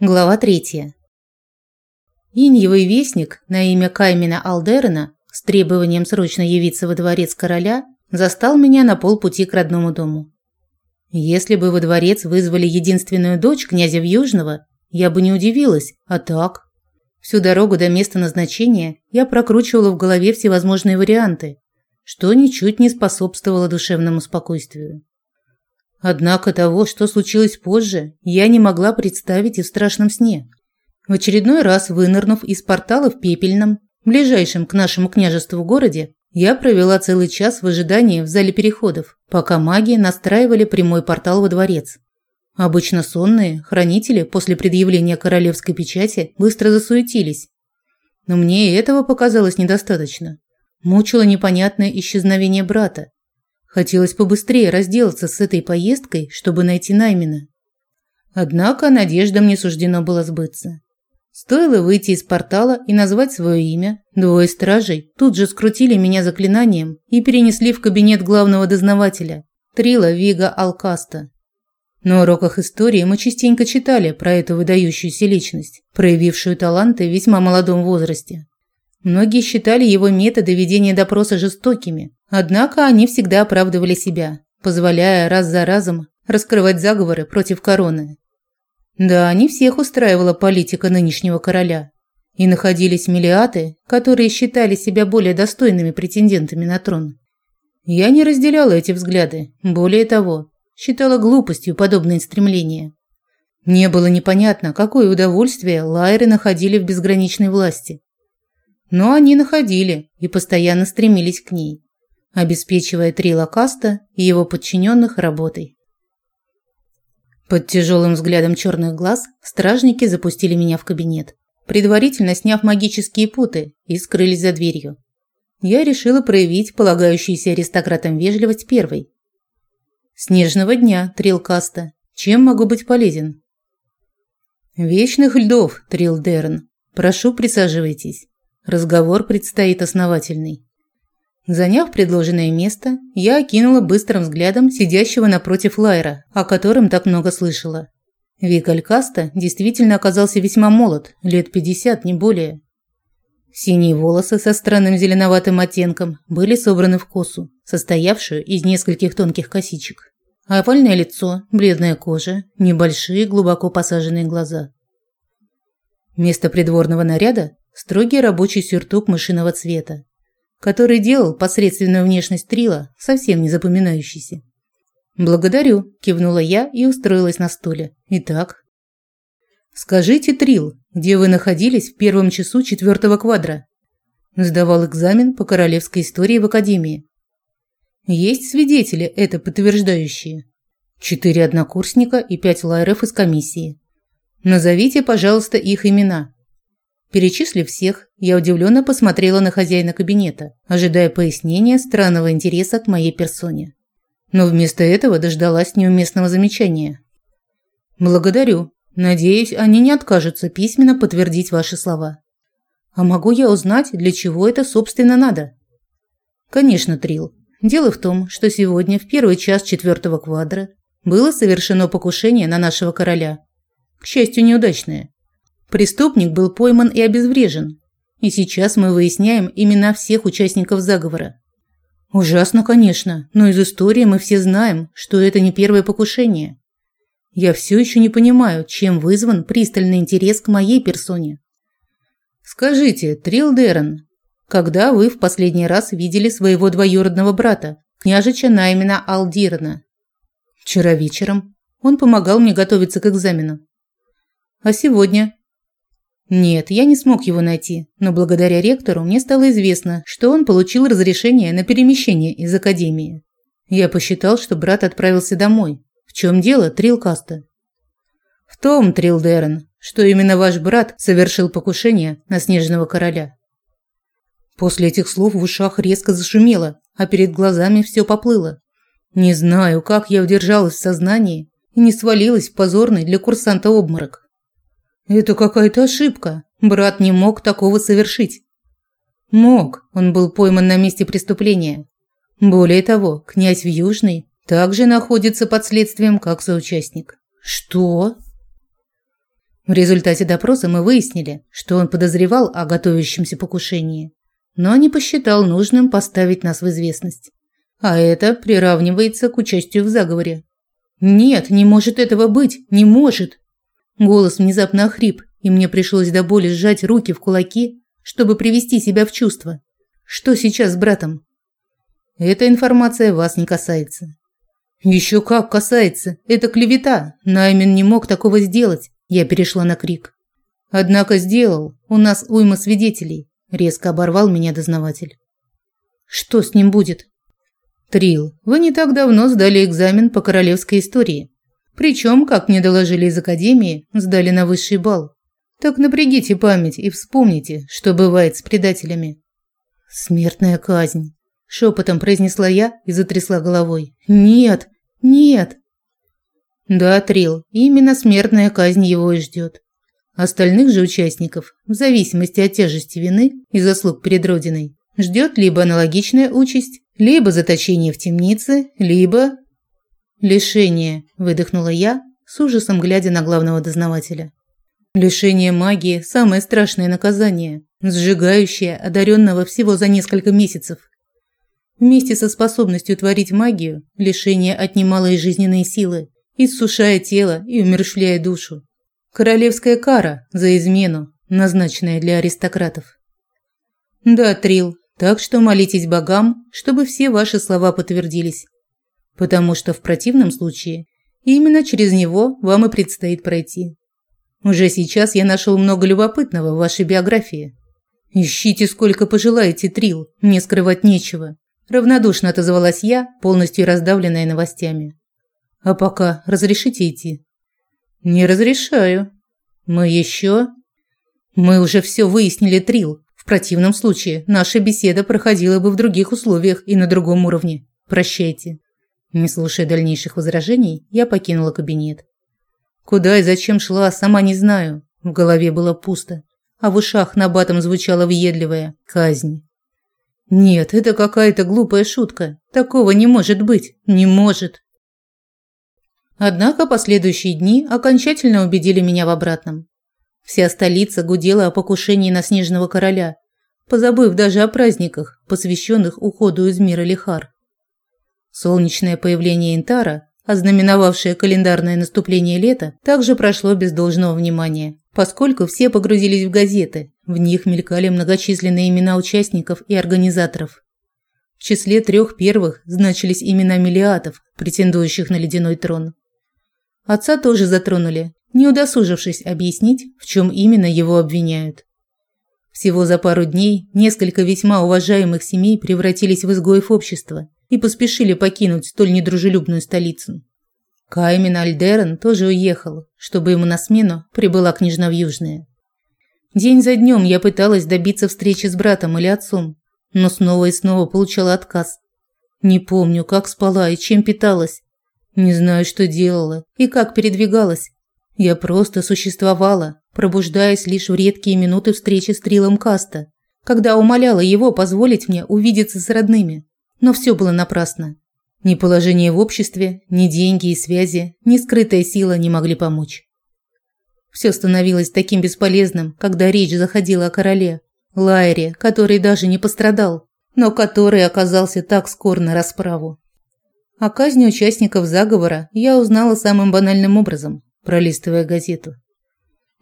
Глава третья. Иньевый вестник на имя Каймина Алдерена с требованием срочно явиться во дворец короля застал меня на полпути к родному дому. Если бы во дворец вызвали единственную дочь князя Южного, я бы не удивилась, а так... Всю дорогу до места назначения я прокручивала в голове всевозможные варианты, что ничуть не способствовало душевному спокойствию. Однако того, что случилось позже, я не могла представить и в страшном сне. В очередной раз вынырнув из портала в Пепельном, ближайшем к нашему княжеству городе, я провела целый час в ожидании в зале переходов, пока маги настраивали прямой портал во дворец. Обычно сонные хранители после предъявления королевской печати быстро засуетились. Но мне и этого показалось недостаточно. Мучило непонятное исчезновение брата, Хотелось побыстрее разделаться с этой поездкой, чтобы найти Наймина. Однако надеждам не суждено было сбыться. Стоило выйти из портала и назвать свое имя, двое стражей тут же скрутили меня заклинанием и перенесли в кабинет главного дознавателя, Трила Вига Алкаста. На уроках истории мы частенько читали про эту выдающуюся личность, проявившую таланты в весьма молодом возрасте. Многие считали его методы ведения допроса жестокими, однако они всегда оправдывали себя, позволяя раз за разом раскрывать заговоры против короны. Да, не всех устраивала политика нынешнего короля. И находились миллиаты, которые считали себя более достойными претендентами на трон. Я не разделяла эти взгляды, более того, считала глупостью подобные стремления. Мне было непонятно, какое удовольствие лайры находили в безграничной власти. Но они находили и постоянно стремились к ней, обеспечивая Трила Каста и его подчиненных работой. Под тяжелым взглядом черных глаз стражники запустили меня в кабинет, предварительно сняв магические путы и скрылись за дверью. Я решила проявить полагающуюся аристократам вежливость первой. «Снежного дня, Трил Каста. Чем могу быть полезен?» «Вечных льдов, Трил Дерн. Прошу, присаживайтесь. Разговор предстоит основательный. Заняв предложенное место, я окинула быстрым взглядом сидящего напротив Лайра, о котором так много слышала. Вик Алькаста действительно оказался весьма молод, лет 50, не более. Синие волосы со странным зеленоватым оттенком были собраны в косу, состоявшую из нескольких тонких косичек. Овальное лицо, бледная кожа, небольшие глубоко посаженные глаза. Место придворного наряда строгий рабочий сюртук мышиного цвета, который делал посредственную внешность Трила совсем не запоминающейся. «Благодарю», – кивнула я и устроилась на стуле. «Итак?» «Скажите, Трил, где вы находились в первом часу четвертого квадра?» Сдавал экзамен по королевской истории в академии. «Есть свидетели, это подтверждающие?» «Четыре однокурсника и пять лайров из комиссии. Назовите, пожалуйста, их имена». Перечислив всех, я удивленно посмотрела на хозяина кабинета, ожидая пояснения странного интереса к моей персоне. Но вместо этого дождалась неуместного замечания. «Благодарю. Надеюсь, они не откажутся письменно подтвердить ваши слова. А могу я узнать, для чего это, собственно, надо?» «Конечно, Трил. Дело в том, что сегодня, в первый час четвертого квадра, было совершено покушение на нашего короля. К счастью, неудачное. Преступник был пойман и обезврежен. И сейчас мы выясняем имена всех участников заговора. Ужасно, конечно, но из истории мы все знаем, что это не первое покушение. Я все еще не понимаю, чем вызван пристальный интерес к моей персоне. Скажите, Трил Дерен, когда вы в последний раз видели своего двоюродного брата, княжича Наймена Алдирна? Вчера вечером. Он помогал мне готовиться к экзамену. А сегодня? Нет, я не смог его найти, но благодаря ректору мне стало известно, что он получил разрешение на перемещение из академии. Я посчитал, что брат отправился домой. В чем дело, Трилкаста? В том, Трилдерн, что именно ваш брат совершил покушение на Снежного короля. После этих слов в ушах резко зашумело, а перед глазами все поплыло. Не знаю, как я удержалась в сознании и не свалилась в позорный для курсанта обморок. Это какая-то ошибка. Брат не мог такого совершить. Мог. Он был пойман на месте преступления. Более того, князь Южный также находится под следствием как соучастник. Что? В результате допроса мы выяснили, что он подозревал о готовящемся покушении, но не посчитал нужным поставить нас в известность. А это приравнивается к участию в заговоре. Нет, не может этого быть, не может. Голос внезапно охрип, и мне пришлось до боли сжать руки в кулаки, чтобы привести себя в чувство. Что сейчас с братом? Эта информация вас не касается. Еще как касается. Это клевета. Наймин не мог такого сделать. Я перешла на крик. Однако сделал. У нас уйма свидетелей, резко оборвал меня дознаватель. Что с ним будет? Трил, вы не так давно сдали экзамен по королевской истории. Причем, как мне доложили из академии, сдали на высший балл. Так напрягите память и вспомните, что бывает с предателями. Смертная казнь, шепотом произнесла я и затрясла головой. Нет, нет. Да, Трил, именно смертная казнь его и ждет. Остальных же участников, в зависимости от тяжести вины и заслуг перед Родиной, ждет либо аналогичная участь, либо заточение в темнице, либо лишение, выдохнула я, с ужасом глядя на главного дознавателя. Лишение магии самое страшное наказание, сжигающее одаренного всего за несколько месяцев. Вместе со способностью творить магию, лишение отнимало и жизненные силы, иссушая тело и умерщвляя душу. Королевская кара за измену, назначенная для аристократов. Да, Трил, так что молитесь богам, чтобы все ваши слова подтвердились. Потому что в противном случае именно через него вам и предстоит пройти. Уже сейчас я нашел много любопытного в вашей биографии. Ищите сколько пожелаете, Трил, мне скрывать нечего. Равнодушно отозвалась я, полностью раздавленная новостями. А пока разрешите идти? Не разрешаю. Мы еще... Мы уже все выяснили, Трил. В противном случае наша беседа проходила бы в других условиях и на другом уровне. Прощайте. Не слушая дальнейших возражений, я покинула кабинет. Куда и зачем шла, сама не знаю. В голове было пусто, а в ушах набатом звучала въедливая казнь. Нет, это какая-то глупая шутка. Такого не может быть. Не может. Однако последующие дни окончательно убедили меня в обратном. Вся столица гудела о покушении на снежного короля, позабыв даже о праздниках, посвященных уходу из мира Лихар. Солнечное появление Интара, ознаменовавшее календарное наступление лета, также прошло без должного внимания, поскольку все погрузились в газеты, в них мелькали многочисленные имена участников и организаторов. В числе трех первых значились имена миллиатов, претендующих на ледяной трон. Отца тоже затронули, не удосужившись объяснить, в чем именно его обвиняют. Всего за пару дней несколько весьма уважаемых семей превратились в изгоев общества и поспешили покинуть столь недружелюбную столицу. Каймин Альдерен тоже уехал, чтобы ему на смену прибыла княжна в Южное. День за днем я пыталась добиться встречи с братом или отцом, но снова и снова получала отказ. Не помню, как спала и чем питалась. Не знаю, что делала и как передвигалась. Я просто существовала, пробуждаясь лишь в редкие минуты встречи с Трилом Каста, когда умоляла его позволить мне увидеться с родными. Но все было напрасно. Ни положение в обществе, ни деньги и связи, ни скрытая сила не могли помочь. Все становилось таким бесполезным, когда речь заходила о короле, Лайре, который даже не пострадал, но который оказался так скор на расправу. О казни участников заговора я узнала самым банальным образом, пролистывая газету.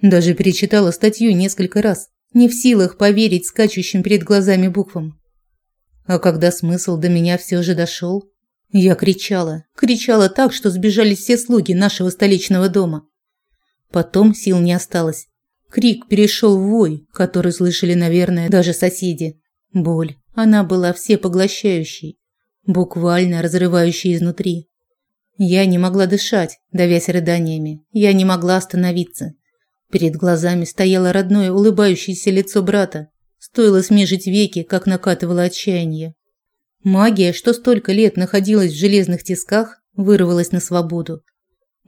Даже перечитала статью несколько раз, не в силах поверить скачущим перед глазами буквам. А когда смысл до меня все же дошел, я кричала, кричала так, что сбежали все слуги нашего столичного дома. Потом сил не осталось. Крик перешел в вой, который слышали, наверное, даже соседи. Боль, она была всепоглощающей буквально разрывающий изнутри. Я не могла дышать, давясь рыданиями. Я не могла остановиться. Перед глазами стояло родное улыбающееся лицо брата. Стоило смежить веки, как накатывало отчаяние. Магия, что столько лет находилась в железных тисках, вырвалась на свободу.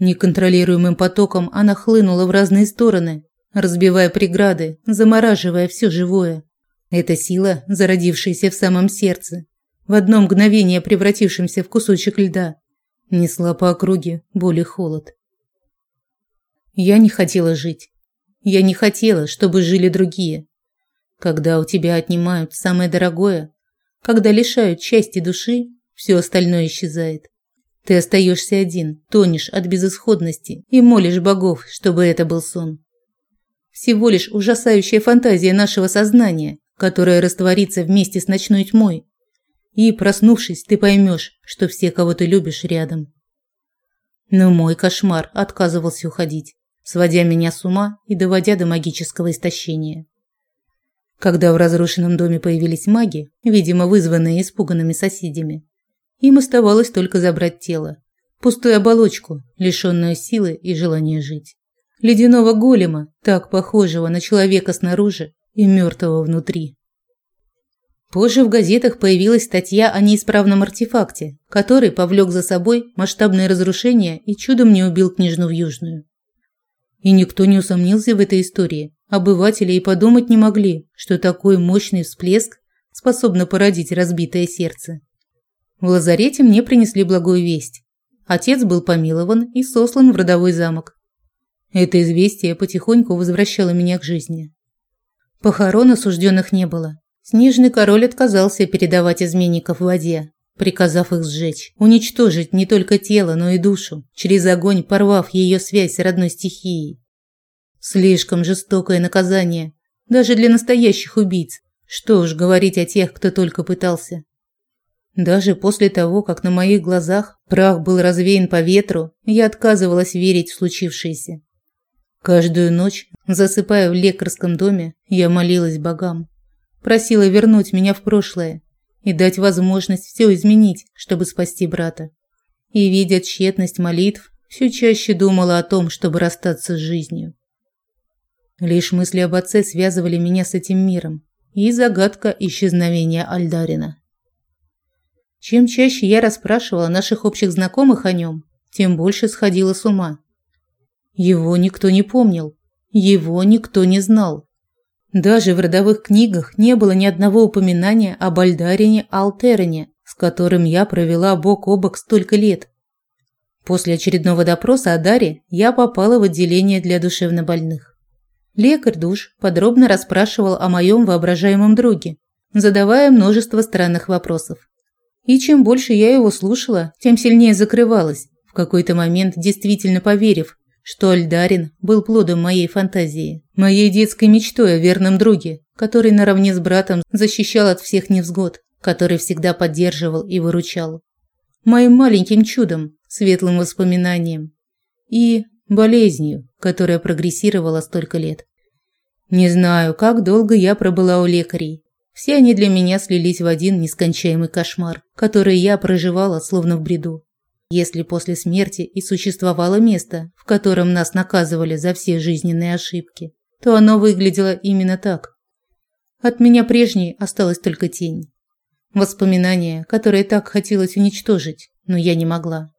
Неконтролируемым потоком она хлынула в разные стороны, разбивая преграды, замораживая все живое. Эта сила, зародившаяся в самом сердце, в одно мгновение превратившимся в кусочек льда, несла по округе боль и холод. Я не хотела жить. Я не хотела, чтобы жили другие. Когда у тебя отнимают самое дорогое, когда лишают части души, все остальное исчезает. Ты остаешься один, тонешь от безысходности и молишь богов, чтобы это был сон. Всего лишь ужасающая фантазия нашего сознания, которая растворится вместе с ночной тьмой. И, проснувшись, ты поймешь, что все, кого ты любишь, рядом. Но мой кошмар отказывался уходить, сводя меня с ума и доводя до магического истощения. Когда в разрушенном доме появились маги, видимо, вызванные испуганными соседями, им оставалось только забрать тело, пустую оболочку, лишенную силы и желания жить. Ледяного голема, так похожего на человека снаружи и мертвого внутри. Позже в газетах появилась статья о неисправном артефакте, который повлек за собой масштабные разрушения и чудом не убил княжну Южную. И никто не усомнился в этой истории. Обыватели и подумать не могли, что такой мощный всплеск способно породить разбитое сердце. В лазарете мне принесли благую весть. Отец был помилован и сослан в родовой замок. Это известие потихоньку возвращало меня к жизни. Похорон осужденных не было. Снежный король отказался передавать изменников в воде, приказав их сжечь, уничтожить не только тело, но и душу, через огонь порвав ее связь с родной стихией. Слишком жестокое наказание, даже для настоящих убийц. Что уж говорить о тех, кто только пытался. Даже после того, как на моих глазах прах был развеян по ветру, я отказывалась верить в случившееся. Каждую ночь, засыпая в лекарском доме, я молилась богам, просила вернуть меня в прошлое и дать возможность все изменить, чтобы спасти брата. И видя тщетность молитв, все чаще думала о том, чтобы расстаться с жизнью. Лишь мысли об отце связывали меня с этим миром и загадка исчезновения Альдарина. Чем чаще я расспрашивала наших общих знакомых о нем, тем больше сходила с ума. Его никто не помнил, его никто не знал. Даже в родовых книгах не было ни одного упоминания об Альдарине Алтерине, с которым я провела бок о бок столько лет. После очередного допроса о Даре я попала в отделение для душевнобольных. Лекарь душ подробно расспрашивал о моем воображаемом друге, задавая множество странных вопросов. И чем больше я его слушала, тем сильнее закрывалась, в какой-то момент действительно поверив, что Альдарин был плодом моей фантазии, моей детской мечтой о верном друге, который наравне с братом защищал от всех невзгод, который всегда поддерживал и выручал. Моим маленьким чудом, светлым воспоминанием и болезнью, которая прогрессировала столько лет. Не знаю, как долго я пробыла у лекарей, все они для меня слились в один нескончаемый кошмар, который я проживала словно в бреду. Если после смерти и существовало место, в котором нас наказывали за все жизненные ошибки, то оно выглядело именно так. От меня прежней осталась только тень. Воспоминания, которые так хотелось уничтожить, но я не могла.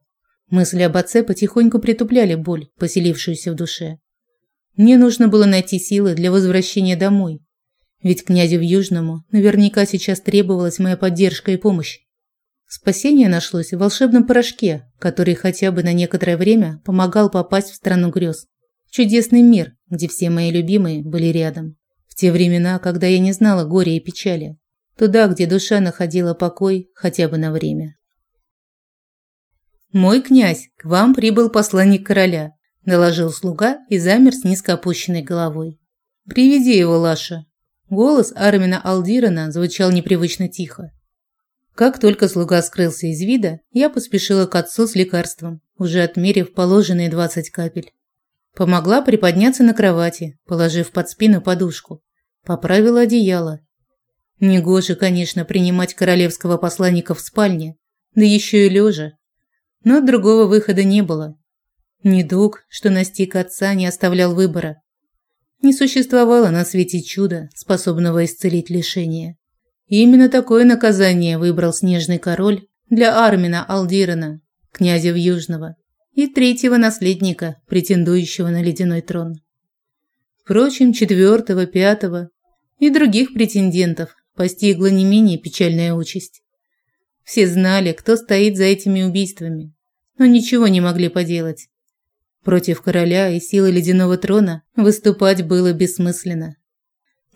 Мысли об отце потихоньку притупляли боль, поселившуюся в душе. Мне нужно было найти силы для возвращения домой, ведь князю в Южному наверняка сейчас требовалась моя поддержка и помощь. Спасение нашлось в волшебном порошке, который хотя бы на некоторое время помогал попасть в страну грез. Чудесный мир, где все мои любимые были рядом. В те времена, когда я не знала горя и печали. Туда, где душа находила покой хотя бы на время. «Мой князь, к вам прибыл посланник короля», – доложил слуга и замер с низко опущенной головой. «Приведи его, Лаша», Голос Армина Алдирана звучал непривычно тихо. Как только слуга скрылся из вида, я поспешила к отцу с лекарством, уже отмерив положенные 20 капель. Помогла приподняться на кровати, положив под спину подушку. Поправила одеяло. Негоже, конечно, принимать королевского посланника в спальне, да еще и лежа. Но другого выхода не было. Недуг, что настиг отца, не оставлял выбора. Не существовало на свете чуда, способного исцелить лишение. И именно такое наказание выбрал снежный король для Армина Алдирана, князя Южного, и третьего наследника, претендующего на ледяной трон. Впрочем, четвертого, пятого и других претендентов постигла не менее печальная участь. Все знали, кто стоит за этими убийствами, но ничего не могли поделать. Против короля и силы ледяного трона выступать было бессмысленно.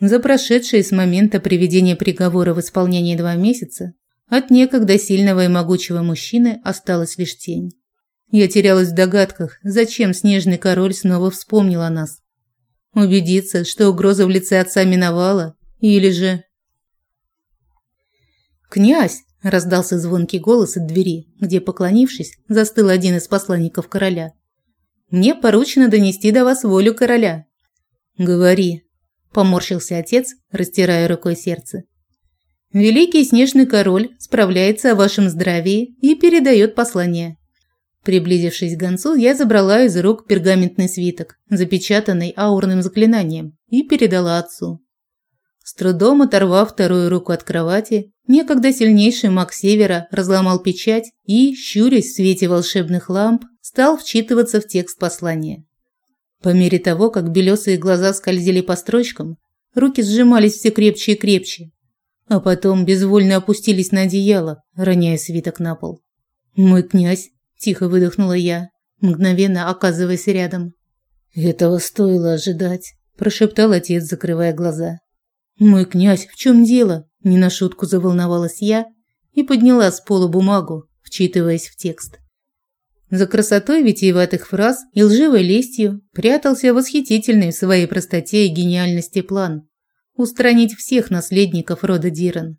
За прошедшие с момента приведения приговора в исполнение два месяца от некогда сильного и могучего мужчины осталась лишь тень. Я терялась в догадках, зачем снежный король снова вспомнил о нас. Убедиться, что угроза в лице отца миновала, или же... «Князь!» – раздался звонкий голос от двери, где, поклонившись, застыл один из посланников короля. «Мне поручено донести до вас волю короля». «Говори», – поморщился отец, растирая рукой сердце. «Великий снежный король справляется о вашем здравии и передает послание. Приблизившись к гонцу, я забрала из рук пергаментный свиток, запечатанный аурным заклинанием, и передала отцу. С трудом оторвав вторую руку от кровати, некогда сильнейший маг Севера разломал печать и, щурясь в свете волшебных ламп, стал вчитываться в текст послания. По мере того, как белесые глаза скользили по строчкам, руки сжимались все крепче и крепче, а потом безвольно опустились на одеяло, роняя свиток на пол. «Мой князь Тихо выдохнула я, мгновенно оказываясь рядом. «Этого стоило ожидать», – прошептал отец, закрывая глаза. «Мой князь, в чем дело?» – не на шутку заволновалась я и подняла с пола бумагу, вчитываясь в текст. За красотой витиеватых фраз и лживой лестью прятался восхитительный в своей простоте и гениальности план – устранить всех наследников рода Диран.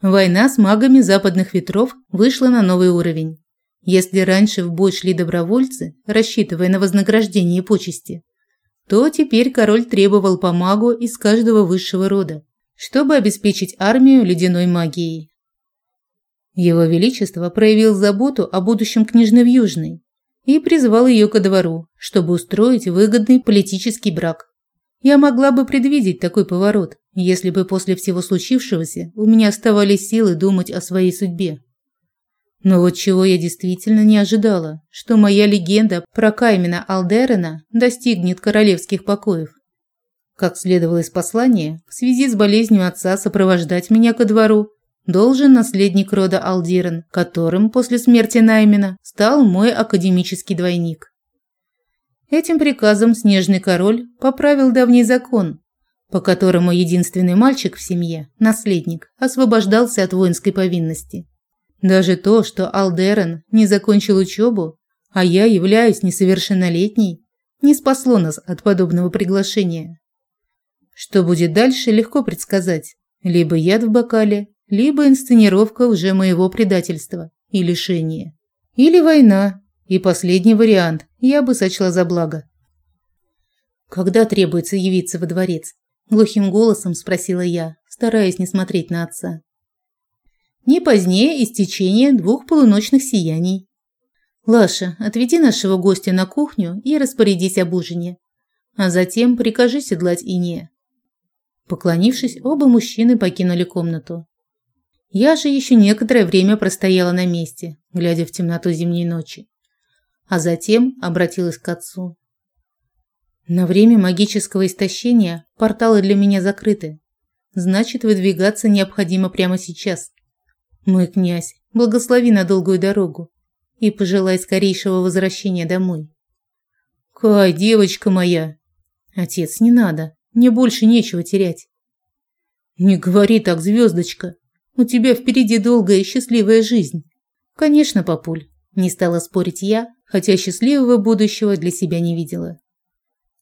Война с магами западных ветров вышла на новый уровень. Если раньше в бой шли добровольцы, рассчитывая на вознаграждение и почести, то теперь король требовал помагу из каждого высшего рода, чтобы обеспечить армию ледяной магией. Его Величество проявил заботу о будущем княжны в Южной и призвал ее ко двору, чтобы устроить выгодный политический брак. Я могла бы предвидеть такой поворот, если бы после всего случившегося у меня оставались силы думать о своей судьбе. Но вот чего я действительно не ожидала, что моя легенда про Каймена Алдерена достигнет королевских покоев. Как следовало из послания, в связи с болезнью отца сопровождать меня ко двору должен наследник рода Алдирен, которым после смерти Наймена стал мой академический двойник. Этим приказом Снежный король поправил давний закон, по которому единственный мальчик в семье, наследник, освобождался от воинской повинности. Даже то, что Алдерен не закончил учебу, а я являюсь несовершеннолетней, не спасло нас от подобного приглашения. Что будет дальше, легко предсказать. Либо яд в бокале, либо инсценировка уже моего предательства и лишения. Или война. И последний вариант я бы сочла за благо. «Когда требуется явиться во дворец?» – глухим голосом спросила я, стараясь не смотреть на отца не позднее истечения двух полуночных сияний. Лаша, отведи нашего гостя на кухню и распорядись об ужине, а затем прикажи седлать Ине. Поклонившись, оба мужчины покинули комнату. Я же еще некоторое время простояла на месте, глядя в темноту зимней ночи, а затем обратилась к отцу. На время магического истощения порталы для меня закрыты. Значит, выдвигаться необходимо прямо сейчас. Мой князь, благослови на долгую дорогу и пожелай скорейшего возвращения домой. Кай, девочка моя. Отец, не надо. Мне больше нечего терять. Не говори так, звездочка. У тебя впереди долгая и счастливая жизнь. Конечно, папуль. Не стала спорить я, хотя счастливого будущего для себя не видела.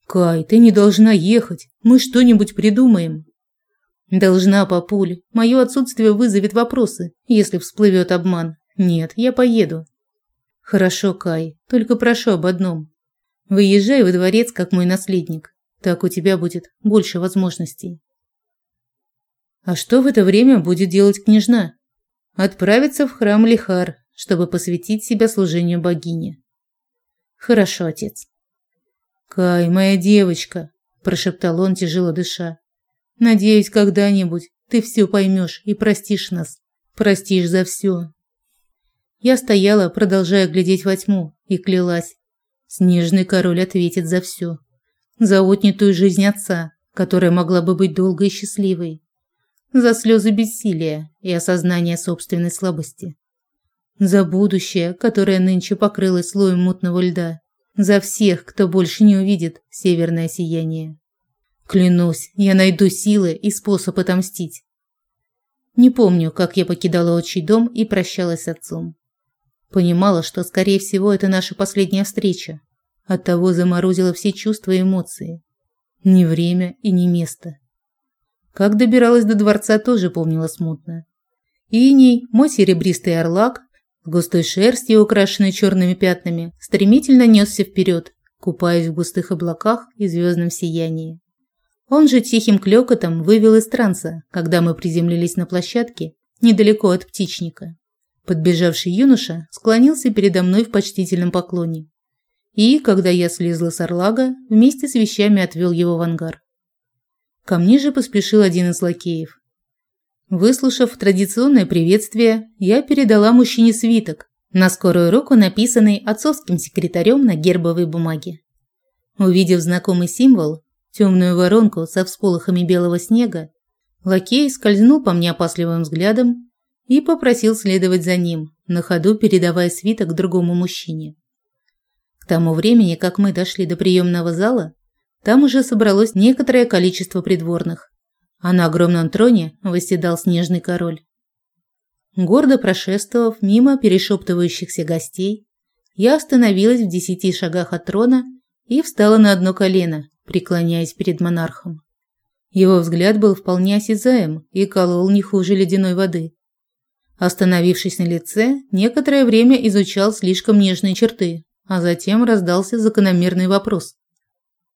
Кай, ты не должна ехать. Мы что-нибудь придумаем. Должна, папуль. Мое отсутствие вызовет вопросы, если всплывет обман. Нет, я поеду. Хорошо, Кай. Только прошу об одном. Выезжай во дворец как мой наследник. Так у тебя будет больше возможностей. А что в это время будет делать княжна? Отправиться в храм Лихар, чтобы посвятить себя служению богине. Хорошо, отец. Кай, моя девочка, прошептал он, тяжело дыша. Надеюсь, когда-нибудь ты все поймешь и простишь нас. Простишь за все. Я стояла, продолжая глядеть во тьму, и клялась. Снежный король ответит за все. За отнятую жизнь отца, которая могла бы быть долгой и счастливой. За слезы бессилия и осознание собственной слабости. За будущее, которое нынче покрылось слоем мутного льда. За всех, кто больше не увидит северное сияние. Клянусь, я найду силы и способ отомстить. Не помню, как я покидала отчий дом и прощалась с отцом. Понимала, что, скорее всего, это наша последняя встреча. Оттого заморозила все чувства и эмоции. Ни время и ни место. Как добиралась до дворца, тоже помнила смутно. Иней, мой серебристый орлак, с густой шерстью, украшенной черными пятнами, стремительно несся вперед, купаясь в густых облаках и звездном сиянии. Он же тихим клёкотом вывел из транса, когда мы приземлились на площадке недалеко от птичника. Подбежавший юноша склонился передо мной в почтительном поклоне. И, когда я слезла с орлага, вместе с вещами отвел его в ангар. Ко мне же поспешил один из лакеев. Выслушав традиционное приветствие, я передала мужчине свиток, на скорую руку написанный отцовским секретарем на гербовой бумаге. Увидев знакомый символ, темную воронку со всполохами белого снега, лакей скользнул по мне опасливым взглядом и попросил следовать за ним, на ходу передавая свиток другому мужчине. К тому времени, как мы дошли до приемного зала, там уже собралось некоторое количество придворных, а на огромном троне восседал снежный король. Гордо прошествовав мимо перешептывающихся гостей, я остановилась в десяти шагах от трона и встала на одно колено, преклоняясь перед монархом. Его взгляд был вполне осязаем и колол не хуже ледяной воды. Остановившись на лице, некоторое время изучал слишком нежные черты, а затем раздался закономерный вопрос.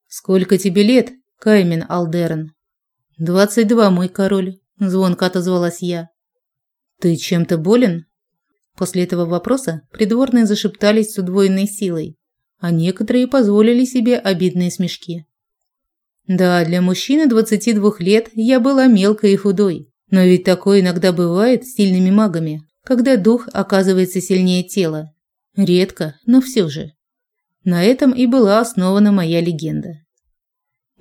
«Сколько тебе лет, Каймен Алдерн?» «Двадцать два, мой король», – звонко отозвалась я. «Ты чем-то болен?» После этого вопроса придворные зашептались с удвоенной силой, а некоторые позволили себе обидные смешки. Да, для мужчины 22 лет я была мелкой и худой, но ведь такое иногда бывает с сильными магами, когда дух оказывается сильнее тела. Редко, но все же. На этом и была основана моя легенда.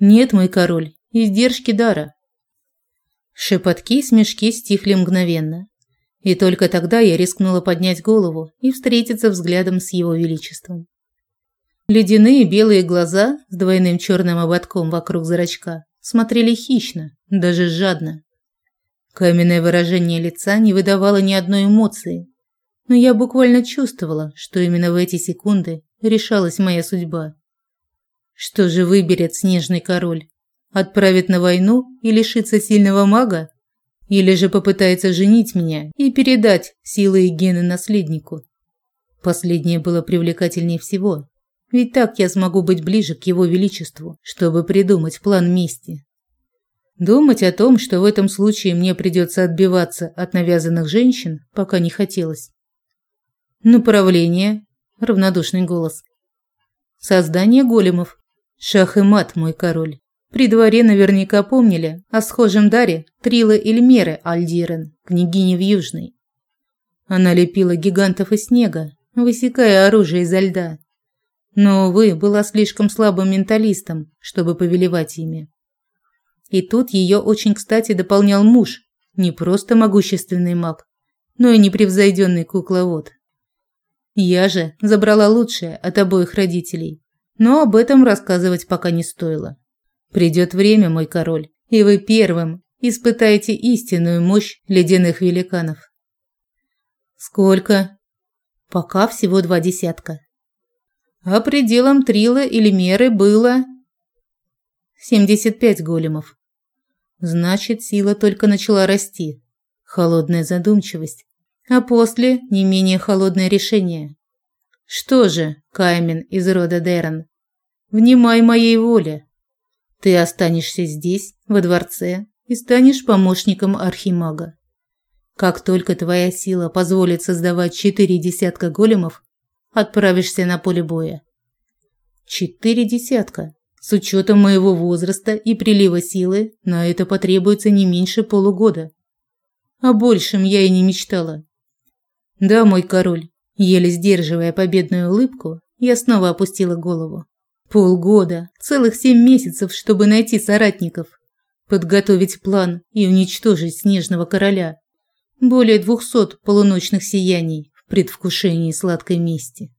Нет, мой король, издержки дара. Шепотки и смешки стихли мгновенно. И только тогда я рискнула поднять голову и встретиться взглядом с его величеством. Ледяные белые глаза с двойным черным ободком вокруг зрачка смотрели хищно, даже жадно. Каменное выражение лица не выдавало ни одной эмоции, но я буквально чувствовала, что именно в эти секунды решалась моя судьба. Что же выберет снежный король? Отправит на войну и лишится сильного мага? Или же попытается женить меня и передать силы и гены наследнику? Последнее было привлекательнее всего, ведь так я смогу быть ближе к его величеству, чтобы придумать план мести. Думать о том, что в этом случае мне придется отбиваться от навязанных женщин, пока не хотелось. Направление. Равнодушный голос. Создание големов. Шах и мат, мой король. При дворе наверняка помнили о схожем даре Трила Эльмеры Альдирен, княгини в Южной. Она лепила гигантов из снега, высекая оружие изо льда. Но, увы, была слишком слабым менталистом, чтобы повелевать ими. И тут ее очень кстати дополнял муж, не просто могущественный маг, но и непревзойденный кукловод. Я же забрала лучшее от обоих родителей, но об этом рассказывать пока не стоило. Придет время, мой король, и вы первым испытаете истинную мощь ледяных великанов. Сколько? Пока всего два десятка. А пределом трила или меры было 75 големов. Значит, сила только начала расти. Холодная задумчивость. А после не менее холодное решение. Что же, Каймен из рода Дерн, внимай моей воле. Ты останешься здесь, во дворце, и станешь помощником архимага. Как только твоя сила позволит создавать четыре десятка големов, отправишься на поле боя. Четыре десятка. С учетом моего возраста и прилива силы, на это потребуется не меньше полугода. О большем я и не мечтала. Да, мой король, еле сдерживая победную улыбку, я снова опустила голову. Полгода, целых семь месяцев, чтобы найти соратников, подготовить план и уничтожить снежного короля. Более двухсот полуночных сияний в предвкушении сладкой мести.